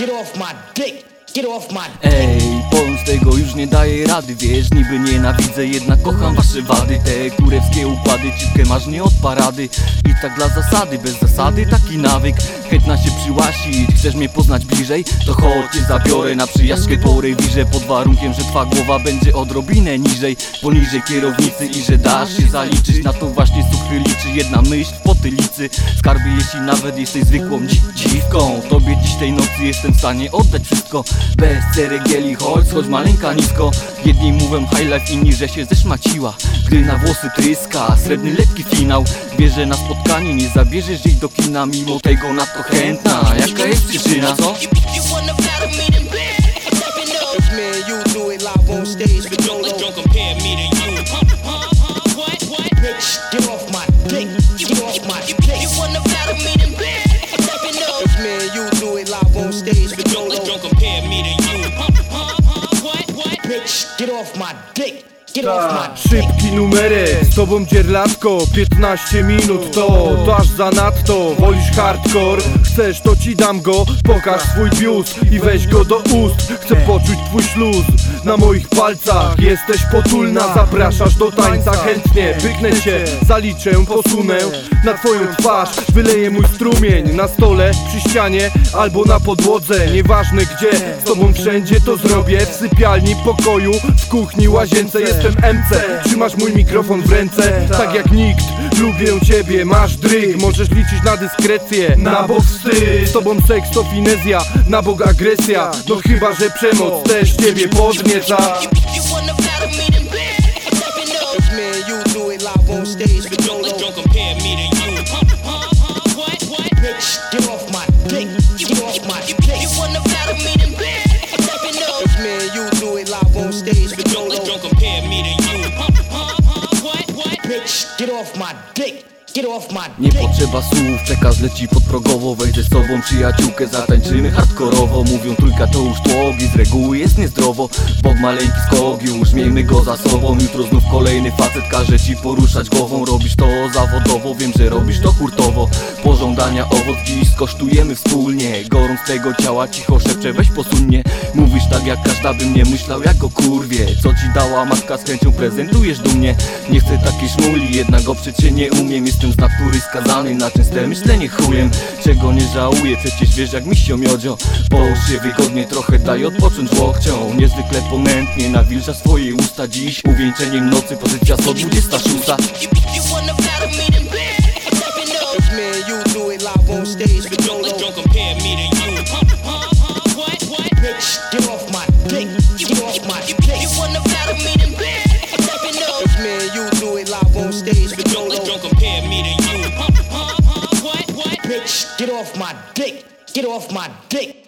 get off my dick. Ej, z tego już nie daję rady Wiesz, niby nienawidzę, jednak kocham wasze wady. Te kurewskie układy, cipkę masz nie od parady. I tak dla zasady, bez zasady taki nawyk Chętna się przyłasić, chcesz mnie poznać bliżej? To chodź, cię zabiorę na przyjaźń po rewirze. Pod warunkiem, że twa głowa będzie odrobinę niżej. Poniżej kierownicy i że dasz się zaliczyć. Na to właśnie suchy liczy jedna myśl w potylicy. Skarby, jeśli nawet jesteś zwykłą dzi dziwką. Tobie dziś tej nocy jestem w stanie oddać wszystko. Bez ceregieli, chodź, chodź maleńka nisko. Jedni mówią high life, inni, że się zeszmaciła. Gdy na włosy tryska, srebrny lekki finał Wierzę na spotkanie, nie zabierzesz jej do kina Mimo tego na to chętna, jaka jest przyczyna, co? Get off my dick. My Szybki numerek, z tobą dzierlatko 15 minut to, to aż zanadto Wolisz hardcore, chcesz to ci dam go. Pokaż swój biust i weź go do ust. Chcę poczuć twój śluz na moich palcach. Jesteś potulna, zapraszasz do tańca. Chętnie pyknę cię, zaliczę, posunę Na twoją twarz. Wyleję mój strumień Na stole, przy ścianie albo na podłodze. Nieważne gdzie, z tobą wszędzie to zrobię. W sypialni, pokoju, w kuchni, łazience Jestem MC, trzymasz mój mikrofon w ręce Tak jak nikt, lubię ciebie, masz dryg. Możesz liczyć na dyskrecję, na bok wstyd Z tobą seks to finezja, na bok agresja. No chyba, że przemoc też ciebie podnieca. You wanna battle me, then let me know. It's me and you do it live on stage with Don't, Bitch, get off my dick. Nie potrzeba słów, przekaz leci podprogowo Weź ze sobą przyjaciółkę, zatańczymy hardkorowo. Mówią trójka to już tłogi, z reguły jest niezdrowo. Bok maleńki skok już, miejmy go za sobą. Jutro znów kolejny facet każe ci poruszać głową. Robisz to zawodowo, wiem, że robisz to hurtowo. Pożądania owoc dziś skosztujemy wspólnie. Gorąc tego ciała cicho szepcze, weź posunie. Mówisz tak jak każda by mnie myślał jak o kurwie. Co ci dała matka z chęcią prezentujesz dumnie. Nie chcę takiej szmuli, jednak się nie umiem Jestem z natury skazany na częste myślenie chujem. Czego nie żałuję, przecież wiesz jak mi się miodzio. Połóż się wygodnie, trochę daj odpocząć łokcią Niezwykle ponętnie nawilża swoje usta. Dziś uwieńczeniem nocy, pozycja 126 You wanna battle me, then let me know. It's me and you do it live on stage with Don't, Bitch, get off my dick. Get off my dick.